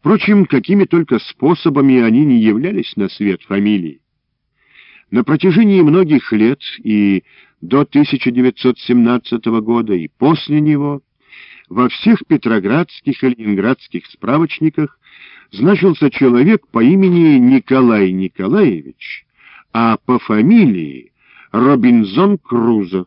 Впрочем, какими только способами они не являлись на свет фамилии. На протяжении многих лет и до 1917 года, и после него во всех петроградских и ленинградских справочниках значился человек по имени Николай Николаевич, а по фамилии Робинзон Крузо.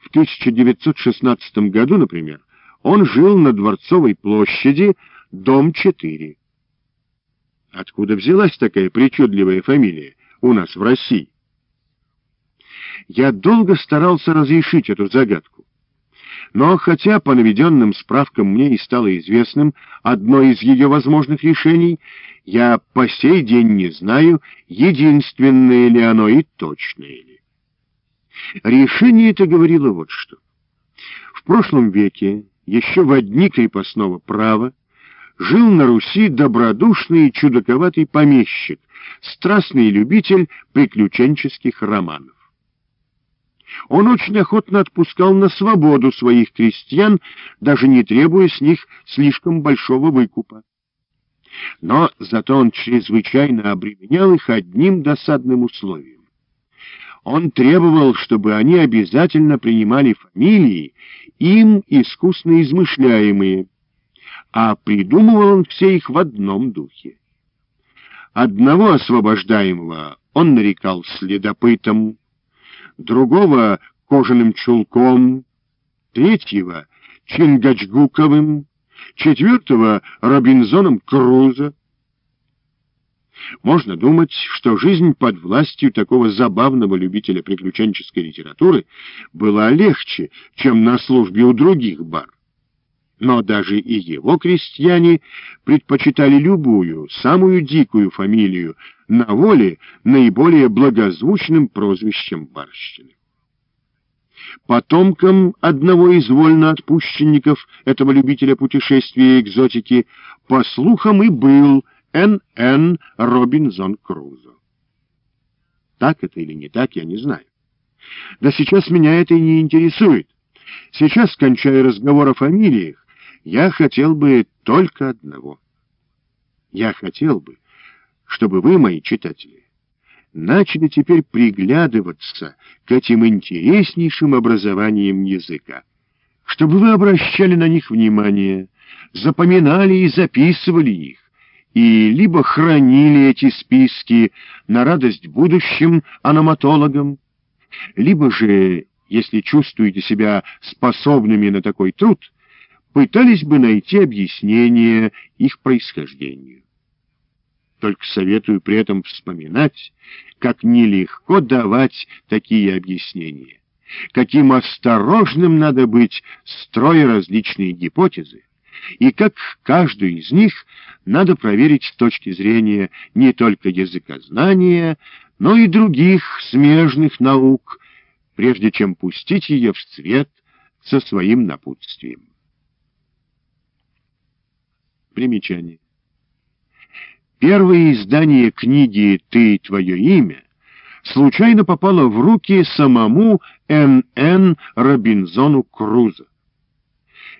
В 1916 году, например, он жил на Дворцовой площади, дом 4. Откуда взялась такая причудливая фамилия у нас в России? Я долго старался разрешить эту загадку. Но хотя по наведенным справкам мне и стало известным одно из ее возможных решений, я по сей день не знаю, единственное ли оно и точное ли. Решение это говорило вот что. В прошлом веке, еще в одни крепостного права, жил на Руси добродушный и чудаковатый помещик, страстный любитель приключенческих романов. Он очень охотно отпускал на свободу своих крестьян, даже не требуя с них слишком большого выкупа. Но зато он чрезвычайно обременял их одним досадным условием. Он требовал, чтобы они обязательно принимали фамилии, им искусно измышляемые, а придумывал он все их в одном духе. Одного освобождаемого он нарекал следопытом, другого — кожаным чулком, третьего — Чингачгуковым, четвертого — Робинзоном Крузо. Можно думать, что жизнь под властью такого забавного любителя приключенческой литературы была легче, чем на службе у других бар. Но даже и его крестьяне предпочитали любую, самую дикую фамилию на воле наиболее благозвучным прозвищем барщины. Потомком одного из вольноотпущенников этого любителя путешествия и экзотики, по слухам, и был Н.Н. Робинзон Крузо. Так это или не так, я не знаю. Да сейчас меня это и не интересует. Сейчас, кончая разговор о фамилиях, я хотел бы только одного. Я хотел бы, чтобы вы, мои читатели, начали теперь приглядываться к этим интереснейшим образованиям языка, чтобы вы обращали на них внимание, запоминали и записывали их, и либо хранили эти списки на радость будущим аноматологам, либо же, если чувствуете себя способными на такой труд, пытались бы найти объяснение их происхождению. Только советую при этом вспоминать, как нелегко давать такие объяснения, каким осторожным надо быть, строя различные гипотезы, и как каждую из них надо проверить с точки зрения не только языкознания, но и других смежных наук, прежде чем пустить ее в цвет со своим напутствием. Примечание. Первое издание книги «Ты твое имя» случайно попало в руки самому Н.Н. Робинзону Крузо.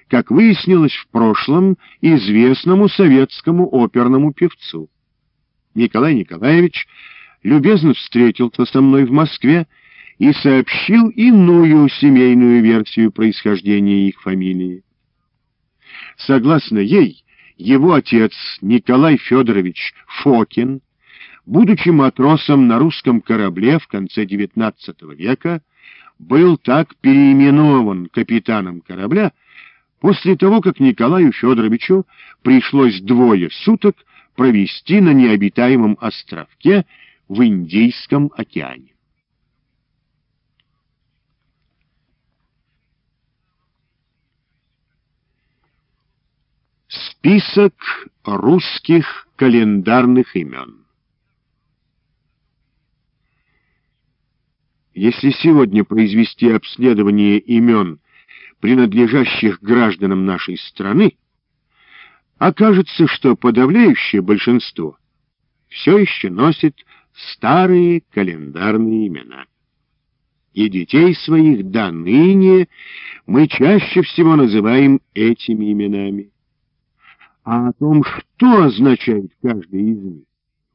Как выяснилось в прошлом, известному советскому оперному певцу. Николай Николаевич любезно встретился со мной в Москве и сообщил иную семейную версию происхождения их фамилии. Согласно ей, его отец Николай Федорович Фокин, будучи матросом на русском корабле в конце XIX века, был так переименован капитаном корабля после того, как Николаю Федоровичу пришлось двое суток провести на необитаемом островке в Индийском океане. Список русских календарных имен. Если сегодня произвести обследование имен, принадлежащих гражданам нашей страны, окажется, что подавляющее большинство все еще носит старые календарные имена. И детей своих до ныне мы чаще всего называем этими именами а о том, что означает каждый из них.